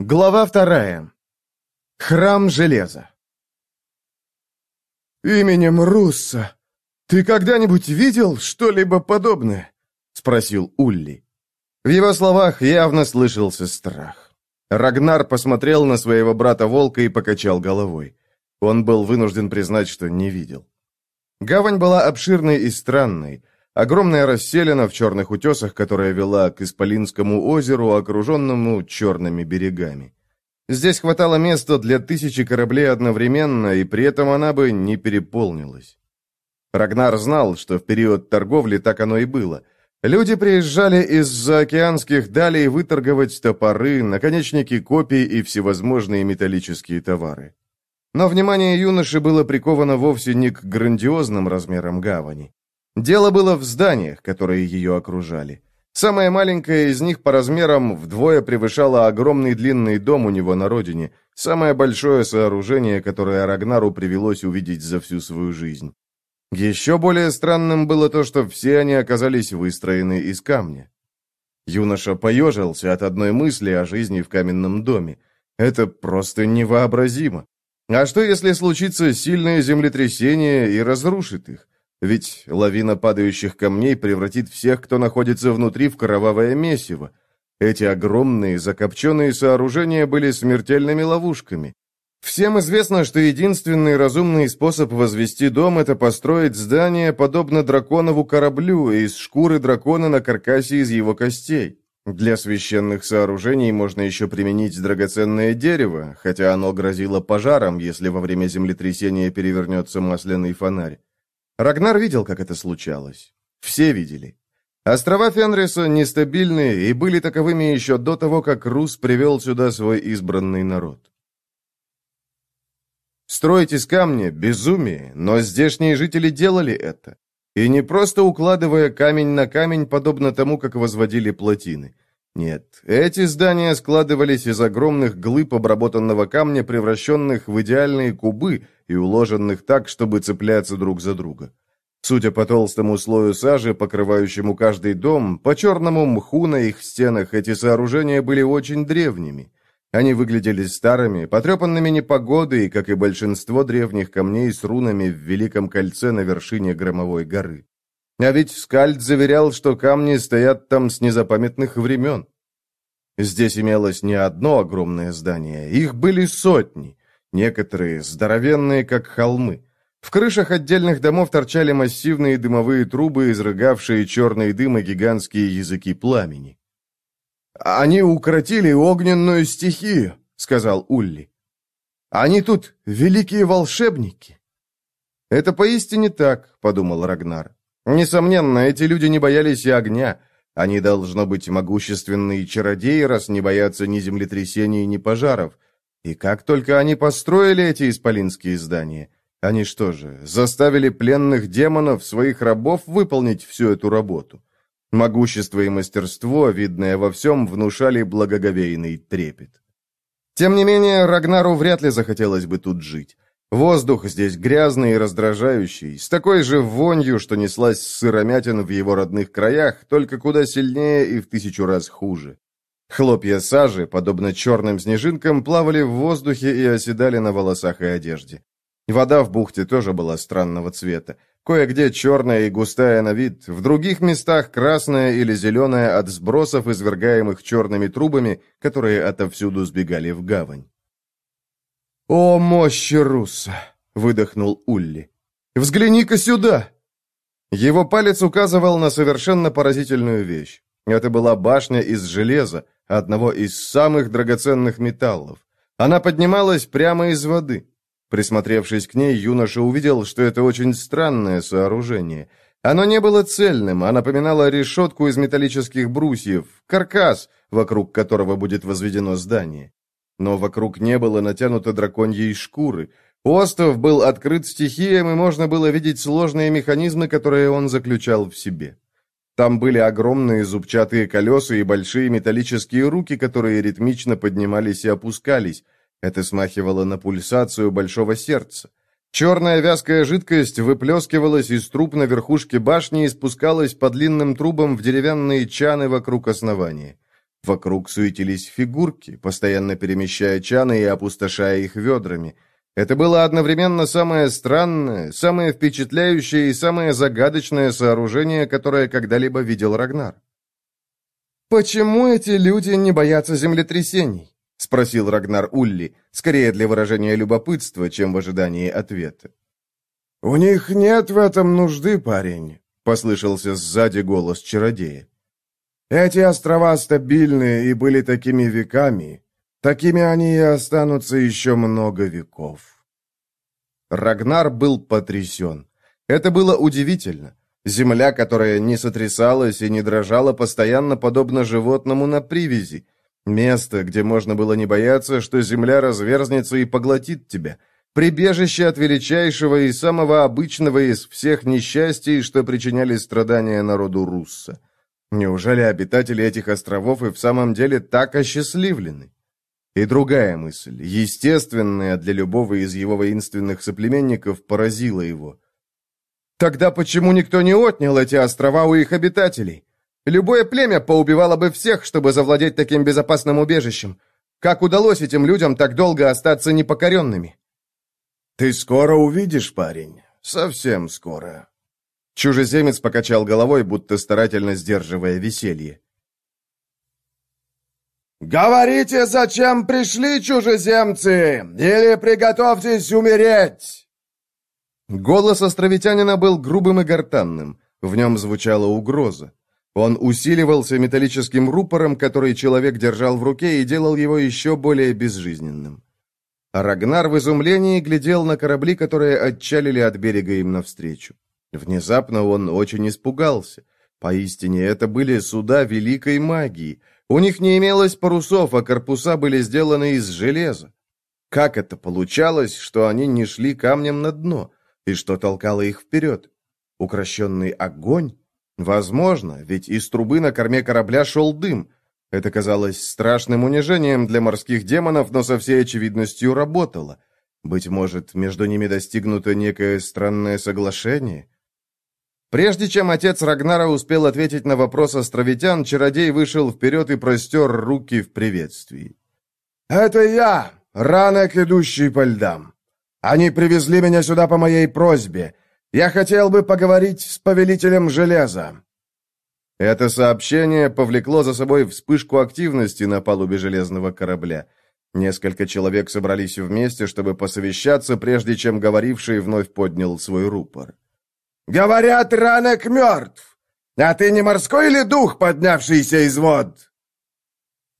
Глава вторая. Храм железа. «Именем Русса, ты когда-нибудь видел что-либо подобное?» — спросил Улли. В его словах явно слышался страх. Рагнар посмотрел на своего брата-волка и покачал головой. Он был вынужден признать, что не видел. Гавань была обширной и странной. Огромная расселена в черных утесах, которая вела к Исполинскому озеру, окруженному черными берегами. Здесь хватало места для тысячи кораблей одновременно, и при этом она бы не переполнилась. Рагнар знал, что в период торговли так оно и было. Люди приезжали из заокеанских далей выторговать топоры, наконечники копий и всевозможные металлические товары. Но внимание юноши было приковано вовсе не к грандиозным размерам гавани. Дело было в зданиях, которые ее окружали. Самое маленькое из них по размерам вдвое превышало огромный длинный дом у него на родине, самое большое сооружение, которое Рагнару привелось увидеть за всю свою жизнь. Еще более странным было то, что все они оказались выстроены из камня. Юноша поежился от одной мысли о жизни в каменном доме. Это просто невообразимо. А что, если случится сильное землетрясение и разрушит их? Ведь лавина падающих камней превратит всех, кто находится внутри, в кровавое месиво. Эти огромные закопченные сооружения были смертельными ловушками. Всем известно, что единственный разумный способ возвести дом – это построить здание, подобно драконову кораблю, из шкуры дракона на каркасе из его костей. Для священных сооружений можно еще применить драгоценное дерево, хотя оно грозило пожаром, если во время землетрясения перевернется масляный фонарь. Рагнар видел, как это случалось. Все видели. Острова Фенриса нестабильны и были таковыми еще до того, как Рус привел сюда свой избранный народ. Строить из камня – безумие, но здешние жители делали это. И не просто укладывая камень на камень, подобно тому, как возводили плотины. Нет, эти здания складывались из огромных глыб обработанного камня, превращенных в идеальные кубы и уложенных так, чтобы цепляться друг за друга. Судя по толстому слою сажи, покрывающему каждый дом, по черному мху на их стенах эти сооружения были очень древними. Они выглядели старыми, потрепанными непогодой, как и большинство древних камней с рунами в Великом кольце на вершине Громовой горы. А ведь Скальд заверял, что камни стоят там с незапамятных времен. Здесь имелось не одно огромное здание, их были сотни, некоторые здоровенные, как холмы. В крышах отдельных домов торчали массивные дымовые трубы, изрыгавшие черный дым и гигантские языки пламени. «Они укротили огненную стихию», — сказал Улли. «Они тут великие волшебники». «Это поистине так», — подумал Рагнар. «Несомненно, эти люди не боялись и огня. Они, должно быть, могущественные чародеи, раз не боятся ни землетрясений, ни пожаров. И как только они построили эти исполинские здания, они что же, заставили пленных демонов, своих рабов, выполнить всю эту работу? Могущество и мастерство, видное во всем, внушали благоговейный трепет. Тем не менее, Рагнару вряд ли захотелось бы тут жить. Воздух здесь грязный и раздражающий, с такой же вонью, что неслась сыромятин в его родных краях, только куда сильнее и в тысячу раз хуже. Хлопья сажи, подобно черным снежинкам, плавали в воздухе и оседали на волосах и одежде. Вода в бухте тоже была странного цвета. Кое-где черная и густая на вид, в других местах красная или зеленая от сбросов, извергаемых черными трубами, которые отовсюду сбегали в гавань. «О, мощь Русса!» — выдохнул Улли. «Взгляни-ка сюда!» Его палец указывал на совершенно поразительную вещь. Это была башня из железа, одного из самых драгоценных металлов. Она поднималась прямо из воды. Присмотревшись к ней, юноша увидел, что это очень странное сооружение. Оно не было цельным, а напоминало решетку из металлических брусьев, каркас, вокруг которого будет возведено здание. Но вокруг не было натянуто драконьей шкуры. Остров был открыт стихиям, и можно было видеть сложные механизмы, которые он заключал в себе. Там были огромные зубчатые колеса и большие металлические руки, которые ритмично поднимались и опускались, это смахивало на пульсацию большого сердца. Черная вязкая жидкость выплескивалась из труб на верхушке башни и спускалась по длинным трубам в деревянные чаны вокруг основания. Вокруг суетились фигурки, постоянно перемещая чаны и опустошая их ведрами. Это было одновременно самое странное, самое впечатляющее и самое загадочное сооружение, которое когда-либо видел Рагнар. «Почему эти люди не боятся землетрясений?» — спросил Рагнар Улли, скорее для выражения любопытства, чем в ожидании ответа. «У них нет в этом нужды, парень», — послышался сзади голос чародея. «Эти острова стабильны и были такими веками. Такими они и останутся еще много веков». Рагнар был потрясен. Это было удивительно. Земля, которая не сотрясалась и не дрожала постоянно, подобно животному на привязи. Место, где можно было не бояться, что земля разверзнется и поглотит тебя. Прибежище от величайшего и самого обычного из всех несчастий, что причиняли страдания народу Русса. Неужели обитатели этих островов и в самом деле так осчастливлены? И другая мысль, естественная для любого из его воинственных соплеменников, поразила его. Тогда почему никто не отнял эти острова у их обитателей? Любое племя поубивало бы всех, чтобы завладеть таким безопасным убежищем. Как удалось этим людям так долго остаться непокоренными? «Ты скоро увидишь, парень. Совсем скоро». Чужеземец покачал головой, будто старательно сдерживая веселье. «Говорите, зачем пришли чужеземцы, или приготовьтесь умереть!» Голос островитянина был грубым и гортанным. В нем звучала угроза. Он усиливался металлическим рупором, который человек держал в руке, и делал его еще более безжизненным. Рагнар в изумлении глядел на корабли, которые отчалили от берега им навстречу. Внезапно он очень испугался. Поистине, это были суда великой магии. У них не имелось парусов, а корпуса были сделаны из железа. Как это получалось, что они не шли камнем на дно? И что толкало их вперед? Укращенный огонь? Возможно, ведь из трубы на корме корабля шел дым. Это казалось страшным унижением для морских демонов, но со всей очевидностью работало. Быть может, между ними достигнуто некое странное соглашение? Прежде чем отец Рагнара успел ответить на вопрос островитян, чародей вышел вперед и простер руки в приветствии. «Это я, ранок, идущий по льдам. Они привезли меня сюда по моей просьбе. Я хотел бы поговорить с повелителем железа». Это сообщение повлекло за собой вспышку активности на палубе железного корабля. Несколько человек собрались вместе, чтобы посовещаться, прежде чем говоривший вновь поднял свой рупор. «Говорят, Ранек мертв! А ты не морской ли дух, поднявшийся из вод?»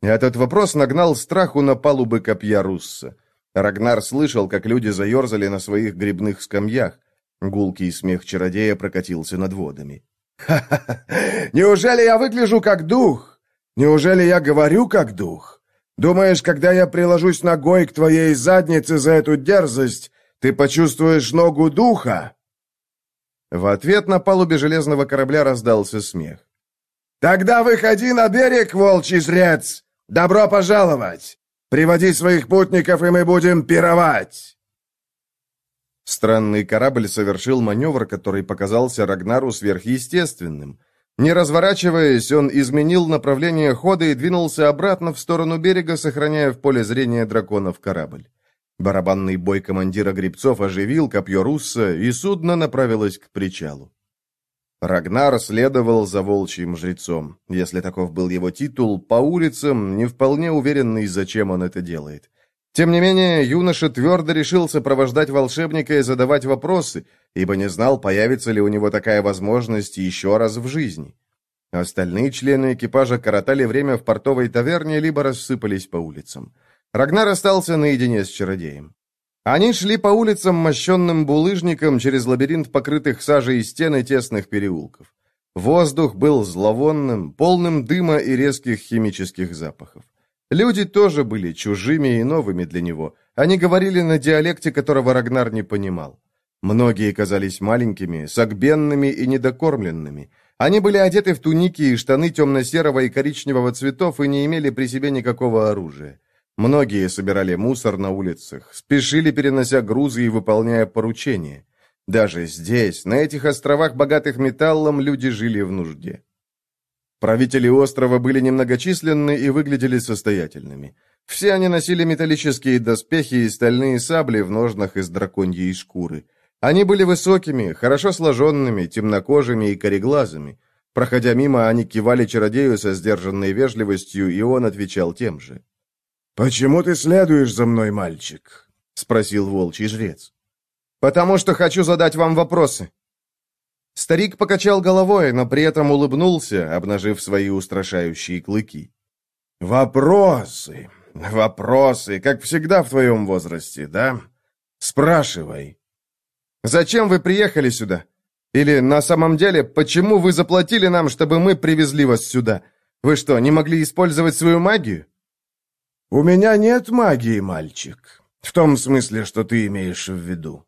Этот вопрос нагнал страху на палубы копья Русса. Рагнар слышал, как люди заерзали на своих грибных скамьях. Гулкий смех чародея прокатился над водами. «Ха-ха! Неужели я выгляжу как дух? Неужели я говорю как дух? Думаешь, когда я приложусь ногой к твоей заднице за эту дерзость, ты почувствуешь ногу духа?» В ответ на палубе железного корабля раздался смех. «Тогда выходи на берег, волчий зрец! Добро пожаловать! Приводи своих путников, и мы будем пировать!» Странный корабль совершил маневр, который показался Рагнару сверхъестественным. Не разворачиваясь, он изменил направление хода и двинулся обратно в сторону берега, сохраняя в поле зрения драконов корабль. Барабанный бой командира грибцов оживил копье Русса, и судно направилось к причалу. Рагнар следовал за волчьим жрецом, если таков был его титул, по улицам, не вполне уверенный, зачем он это делает. Тем не менее, юноша твердо решил сопровождать волшебника и задавать вопросы, ибо не знал, появится ли у него такая возможность еще раз в жизни. Остальные члены экипажа коротали время в портовой таверне, либо рассыпались по улицам. Рагнар остался наедине с чародеем. Они шли по улицам, мощенным булыжником, через лабиринт покрытых сажей стен и тесных переулков. Воздух был зловонным, полным дыма и резких химических запахов. Люди тоже были чужими и новыми для него. Они говорили на диалекте, которого Рагнар не понимал. Многие казались маленькими, согбенными и недокормленными. Они были одеты в туники и штаны темно-серого и коричневого цветов и не имели при себе никакого оружия. Многие собирали мусор на улицах, спешили, перенося грузы и выполняя поручения. Даже здесь, на этих островах, богатых металлом, люди жили в нужде. Правители острова были немногочисленны и выглядели состоятельными. Все они носили металлические доспехи и стальные сабли в ножнах из драконьей шкуры. Они были высокими, хорошо сложенными, темнокожими и кореглазыми. Проходя мимо, они кивали чародею со сдержанной вежливостью, и он отвечал тем же. «Почему ты следуешь за мной, мальчик?» — спросил волчий жрец. «Потому что хочу задать вам вопросы». Старик покачал головой, но при этом улыбнулся, обнажив свои устрашающие клыки. «Вопросы, вопросы, как всегда в твоем возрасте, да? Спрашивай». «Зачем вы приехали сюда? Или, на самом деле, почему вы заплатили нам, чтобы мы привезли вас сюда? Вы что, не могли использовать свою магию?» «У меня нет магии, мальчик. В том смысле, что ты имеешь в виду».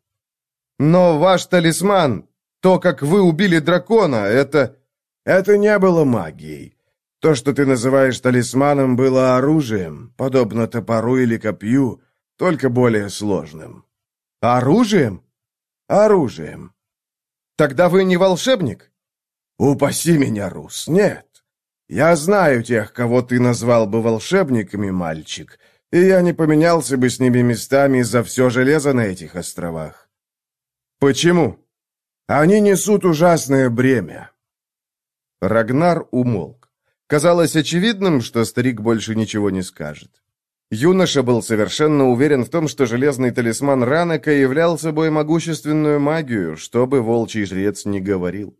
«Но ваш талисман, то, как вы убили дракона, это...» «Это не было магией. То, что ты называешь талисманом, было оружием, подобно топору или копью, только более сложным». «Оружием?» «Оружием». «Тогда вы не волшебник?» «Упаси меня, Рус, нет. Я знаю тех, кого ты назвал бы волшебниками, мальчик, и я не поменялся бы с ними местами за все железо на этих островах». «Почему?» Они несут ужасное бремя». Рагнар умолк. Казалось очевидным, что старик больше ничего не скажет. Юноша был совершенно уверен в том, что железный талисман Ранека являл собой могущественную магию, что бы волчий жрец ни говорил.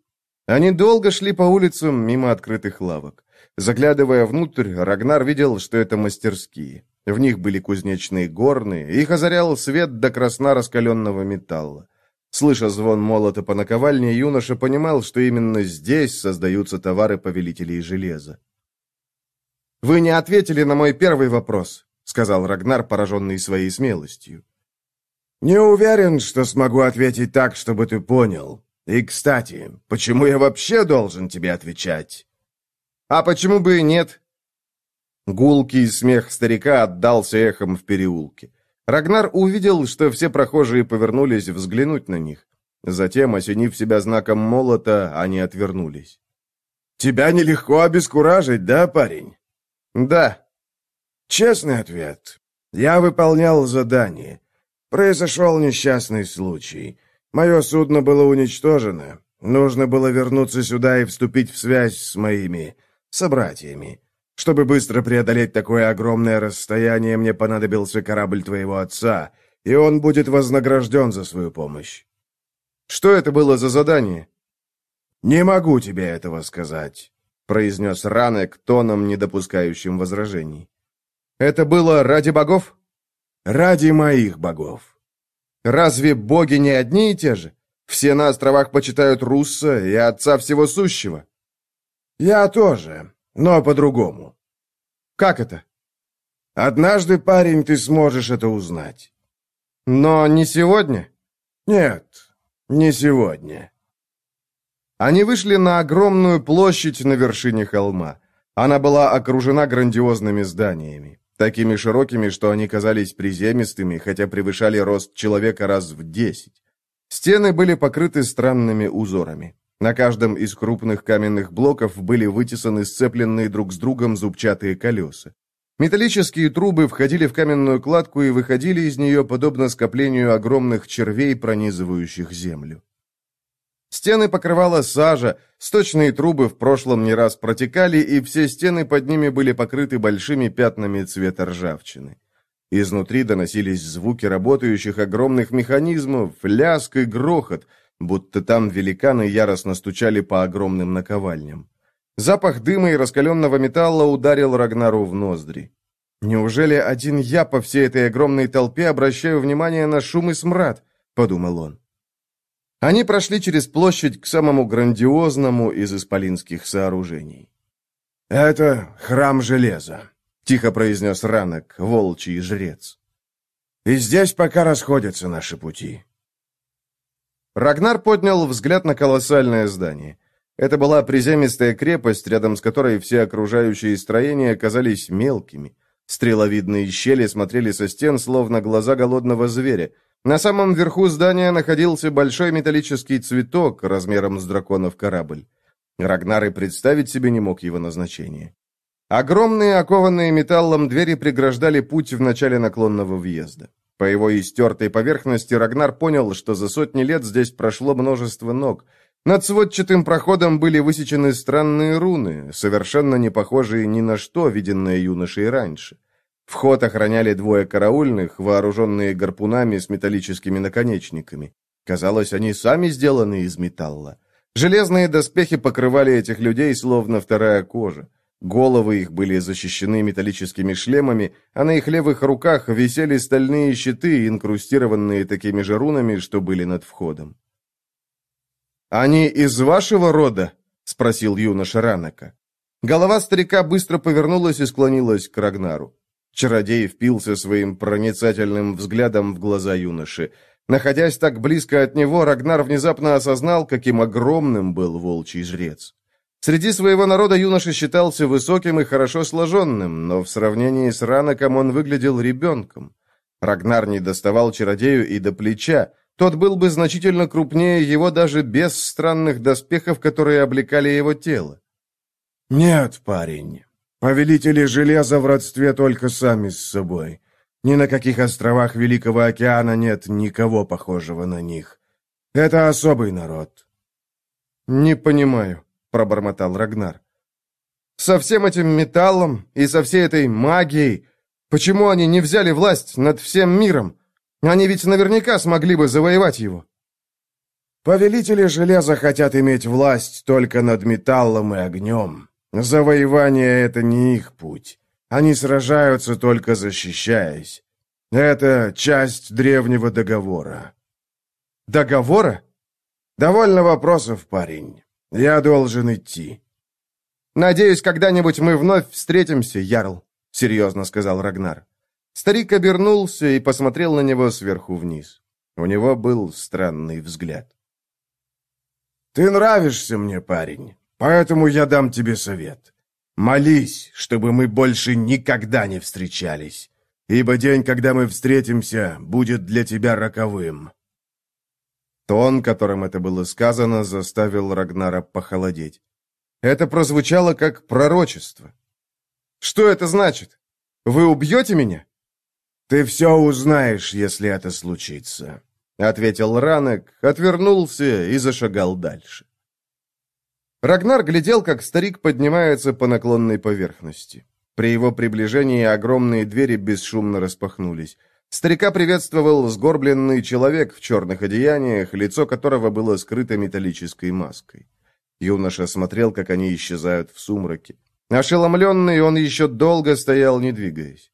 Они долго шли по улицам мимо открытых лавок. Заглядывая внутрь, Рагнар видел, что это мастерские. В них были кузнечные горны, их озарял свет до красна раскаленного металла. Слыша звон молота по наковальне, юноша понимал, что именно здесь создаются товары повелителей железа. «Вы не ответили на мой первый вопрос», — сказал Рагнар, пораженный своей смелостью. «Не уверен, что смогу ответить так, чтобы ты понял. И, кстати, почему я вообще должен тебе отвечать?» «А почему бы и нет?» Гулкий смех старика отдался эхом в переулке. Рагнар увидел, что все прохожие повернулись взглянуть на них. Затем, осенив себя знаком молота, они отвернулись. «Тебя нелегко обескуражить, да, парень?» «Да». «Честный ответ. Я выполнял задание. Произошел несчастный случай. Мое судно было уничтожено. Нужно было вернуться сюда и вступить в связь с моими собратьями. Чтобы быстро преодолеть такое огромное расстояние, мне понадобился корабль твоего отца, и он будет вознагражден за свою помощь». «Что это было за задание?» «Не могу тебе этого сказать», — произнес Ранек тоном, не допускающим возражений. «Это было ради богов?» «Ради моих богов». «Разве боги не одни и те же? Все на островах почитают Русса и Отца Всего Сущего». «Я тоже но по-другому. Как это? Однажды, парень, ты сможешь это узнать. Но не сегодня? Нет, не сегодня. Они вышли на огромную площадь на вершине холма. Она была окружена грандиозными зданиями, такими широкими, что они казались приземистыми, хотя превышали рост человека раз в десять. Стены были покрыты странными узорами. На каждом из крупных каменных блоков были вытесаны сцепленные друг с другом зубчатые колеса. Металлические трубы входили в каменную кладку и выходили из нее подобно скоплению огромных червей, пронизывающих землю. Стены покрывала сажа, сточные трубы в прошлом не раз протекали, и все стены под ними были покрыты большими пятнами цвета ржавчины. Изнутри доносились звуки работающих огромных механизмов, ляск и грохот – будто там великаны яростно стучали по огромным наковальням. Запах дыма и раскаленного металла ударил Рагнару в ноздри. «Неужели один я по всей этой огромной толпе обращаю внимание на шум и смрад?» — подумал он. Они прошли через площадь к самому грандиозному из исполинских сооружений. «Это храм железа», — тихо произнес Ранок, волчий жрец. «И здесь пока расходятся наши пути. Рагнар поднял взгляд на колоссальное здание. Это была приземистая крепость, рядом с которой все окружающие строения казались мелкими. Стреловидные щели смотрели со стен, словно глаза голодного зверя. На самом верху здания находился большой металлический цветок размером с драконов корабль. Рагнар и представить себе не мог его назначения. Огромные, окованные металлом двери преграждали путь в начале наклонного въезда. По его истертой поверхности Рагнар понял, что за сотни лет здесь прошло множество ног. Над сводчатым проходом были высечены странные руны, совершенно не похожие ни на что, виденное юношей раньше. Вход охраняли двое караульных, вооруженные гарпунами с металлическими наконечниками. Казалось, они сами сделаны из металла. Железные доспехи покрывали этих людей, словно вторая кожа. Головы их были защищены металлическими шлемами, а на их левых руках висели стальные щиты, инкрустированные такими же рунами, что были над входом. «Они из вашего рода?» — спросил юноша Ранака. Голова старика быстро повернулась и склонилась к Рагнару. Чародей впился своим проницательным взглядом в глаза юноши. Находясь так близко от него, Рагнар внезапно осознал, каким огромным был волчий жрец. Среди своего народа юноша считался высоким и хорошо сложенным, но в сравнении с Раноком он выглядел ребенком. Рагнар не доставал чародею и до плеча, тот был бы значительно крупнее его даже без странных доспехов, которые облекали его тело. «Нет, парень, повелители железа в родстве только сами с собой. Ни на каких островах Великого океана нет никого похожего на них. Это особый народ». «Не понимаю», — пробормотал Рагнар. «Со всем этим металлом и со всей этой магией, почему они не взяли власть над всем миром? Они ведь наверняка смогли бы завоевать его». «Повелители железа хотят иметь власть только над металлом и огнем. Завоевание — это не их путь. Они сражаются, только защищаясь. Это часть древнего договора». «Договора?» «Довольно вопросов, парень. Я должен идти». «Надеюсь, когда-нибудь мы вновь встретимся, Ярл», — серьезно сказал Рагнар. Старик обернулся и посмотрел на него сверху вниз. У него был странный взгляд. «Ты нравишься мне, парень, поэтому я дам тебе совет. Молись, чтобы мы больше никогда не встречались, ибо день, когда мы встретимся, будет для тебя роковым». Тон, которым это было сказано, заставил Рагнара похолодеть. Это прозвучало как пророчество. «Что это значит? Вы убьете меня?» «Ты все узнаешь, если это случится», — ответил Ранек, отвернулся и зашагал дальше. Рагнар глядел, как старик поднимается по наклонной поверхности. При его приближении огромные двери бесшумно распахнулись. Старика приветствовал сгорбленный человек в черных одеяниях, лицо которого было скрыто металлической маской. Юноша смотрел, как они исчезают в сумраке. Ошеломленный, он еще долго стоял, не двигаясь.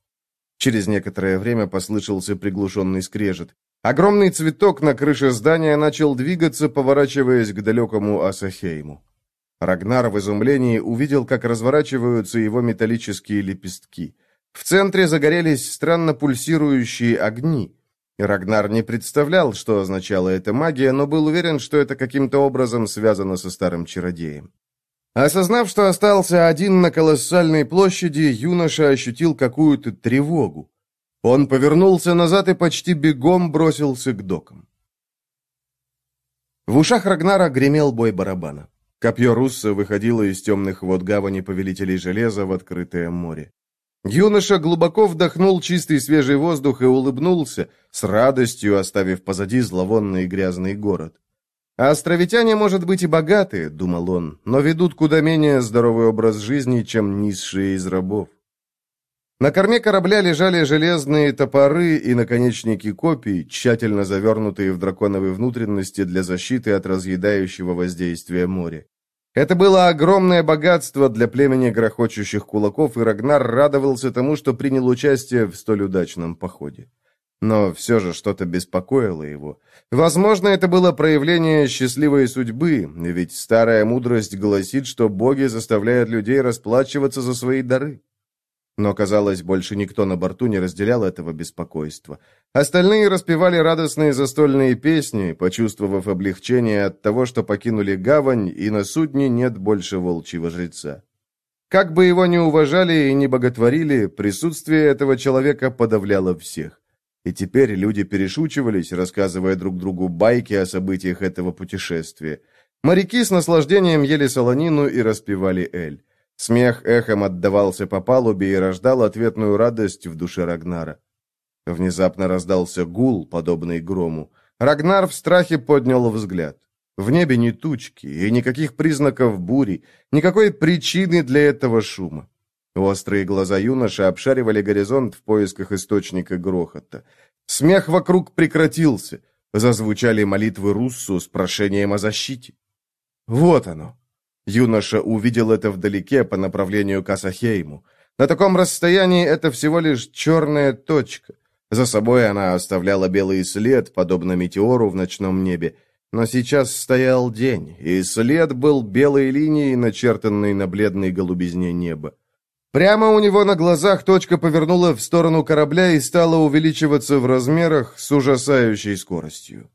Через некоторое время послышался приглушенный скрежет. Огромный цветок на крыше здания начал двигаться, поворачиваясь к далекому Асахейму. Рагнар в изумлении увидел, как разворачиваются его металлические лепестки – в центре загорелись странно пульсирующие огни. Рагнар не представлял, что означала эта магия, но был уверен, что это каким-то образом связано со старым чародеем. Осознав, что остался один на колоссальной площади, юноша ощутил какую-то тревогу. Он повернулся назад и почти бегом бросился к докам. В ушах Рагнара гремел бой барабана. Копье Русса выходило из темных вод гавани повелителей железа в открытое море. Юноша глубоко вдохнул чистый свежий воздух и улыбнулся, с радостью оставив позади зловонный и грязный город. «А островитяне, может быть, и богатые», — думал он, «но ведут куда менее здоровый образ жизни, чем низшие из рабов». На корме корабля лежали железные топоры и наконечники копий, тщательно завернутые в драконовые внутренности для защиты от разъедающего воздействия моря. Это было огромное богатство для племени грохочущих кулаков, и Рагнар радовался тому, что принял участие в столь удачном походе. Но все же что-то беспокоило его. Возможно, это было проявление счастливой судьбы, ведь старая мудрость гласит, что боги заставляют людей расплачиваться за свои дары. Но, казалось, больше никто на борту не разделял этого беспокойства. Остальные распевали радостные застольные песни, почувствовав облегчение от того, что покинули гавань, и на судне нет больше волчьего жреца. Как бы его ни уважали и не боготворили, присутствие этого человека подавляло всех. И теперь люди перешучивались, рассказывая друг другу байки о событиях этого путешествия. Моряки с наслаждением ели солонину и распевали эль. Смех эхом отдавался по палубе и рождал ответную радость в душе Рагнара. Внезапно раздался гул, подобный грому. Рагнар в страхе поднял взгляд. В небе ни тучки и никаких признаков бури, никакой причины для этого шума. Острые глаза юноши обшаривали горизонт в поисках источника грохота. Смех вокруг прекратился. Зазвучали молитвы Руссу с прошением о защите. Вот оно. Юноша увидел это вдалеке по направлению к Асахейму. На таком расстоянии это всего лишь черная точка. За собой она оставляла белый след, подобно метеору в ночном небе. Но сейчас стоял день, и след был белой линией, начертанной на бледной голубизне неба. Прямо у него на глазах точка повернула в сторону корабля и стала увеличиваться в размерах с ужасающей скоростью.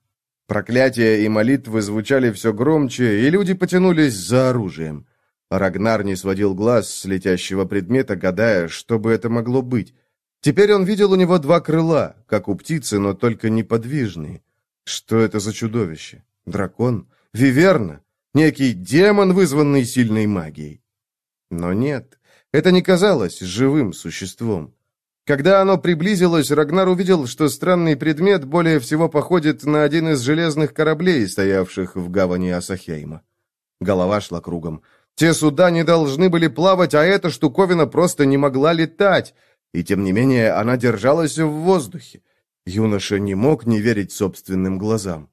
Проклятия и молитвы звучали все громче, и люди потянулись за оружием. Рагнар не сводил глаз с летящего предмета, гадая, что бы это могло быть. Теперь он видел у него два крыла, как у птицы, но только неподвижные. Что это за чудовище? Дракон? Виверна? Некий демон, вызванный сильной магией? Но нет, это не казалось живым существом. Когда оно приблизилось, Рагнар увидел, что странный предмет более всего походит на один из железных кораблей, стоявших в гавани Асахейма. Голова шла кругом. Те суда не должны были плавать, а эта штуковина просто не могла летать. И тем не менее она держалась в воздухе. Юноша не мог не верить собственным глазам.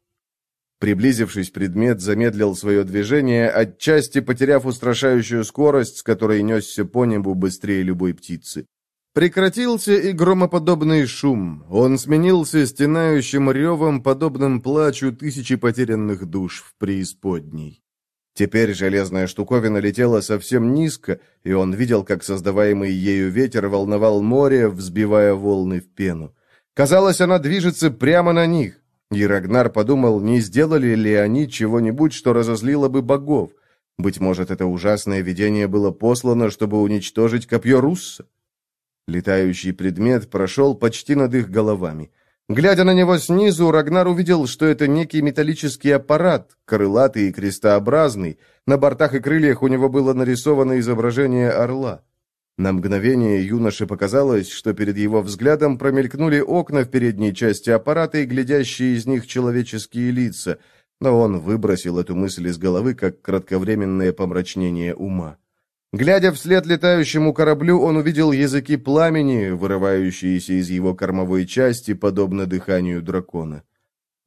Приблизившись, предмет замедлил свое движение, отчасти потеряв устрашающую скорость, с которой несся по небу быстрее любой птицы. Прекратился и громоподобный шум. Он сменился стенающим ревом, подобным плачу тысячи потерянных душ в преисподней. Теперь железная штуковина летела совсем низко, и он видел, как создаваемый ею ветер волновал море, взбивая волны в пену. Казалось, она движется прямо на них. И Рагнар подумал, не сделали ли они чего-нибудь, что разозлило бы богов. Быть может, это ужасное видение было послано, чтобы уничтожить копье Русса? Летающий предмет прошел почти над их головами. Глядя на него снизу, Рагнар увидел, что это некий металлический аппарат, крылатый и крестообразный. На бортах и крыльях у него было нарисовано изображение орла. На мгновение юноше показалось, что перед его взглядом промелькнули окна в передней части аппарата и глядящие из них человеческие лица, но он выбросил эту мысль из головы как кратковременное помрачнение ума. Глядя вслед летающему кораблю, он увидел языки пламени, вырывающиеся из его кормовой части, подобно дыханию дракона.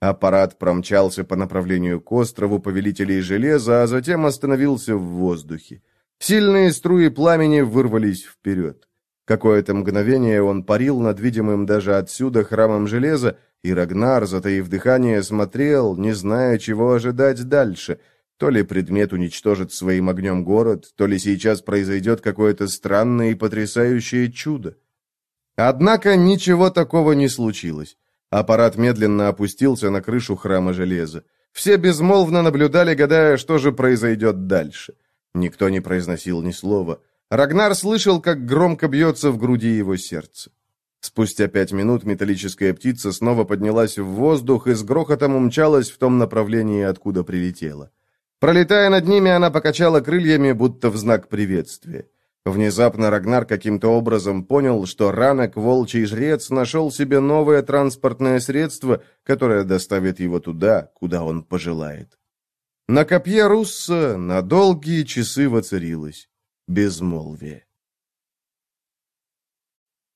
Аппарат промчался по направлению к острову повелителей железа, а затем остановился в воздухе. Сильные струи пламени вырвались вперед. Какое-то мгновение он парил над видимым даже отсюда храмом железа, и Рагнар, затаив дыхание, смотрел, не зная, чего ожидать дальше — то ли предмет уничтожит своим огнем город, то ли сейчас произойдет какое-то странное и потрясающее чудо. Однако ничего такого не случилось. Аппарат медленно опустился на крышу храма железа. Все безмолвно наблюдали, гадая, что же произойдет дальше. Никто не произносил ни слова. Рагнар слышал, как громко бьется в груди его сердце. Спустя пять минут металлическая птица снова поднялась в воздух и с грохотом умчалась в том направлении, откуда прилетела. Пролетая над ними, она покачала крыльями, будто в знак приветствия. Внезапно Рагнар каким-то образом понял, что ранок волчий жрец нашел себе новое транспортное средство, которое доставит его туда, куда он пожелает. На копье Русса на долгие часы воцарилось безмолвие.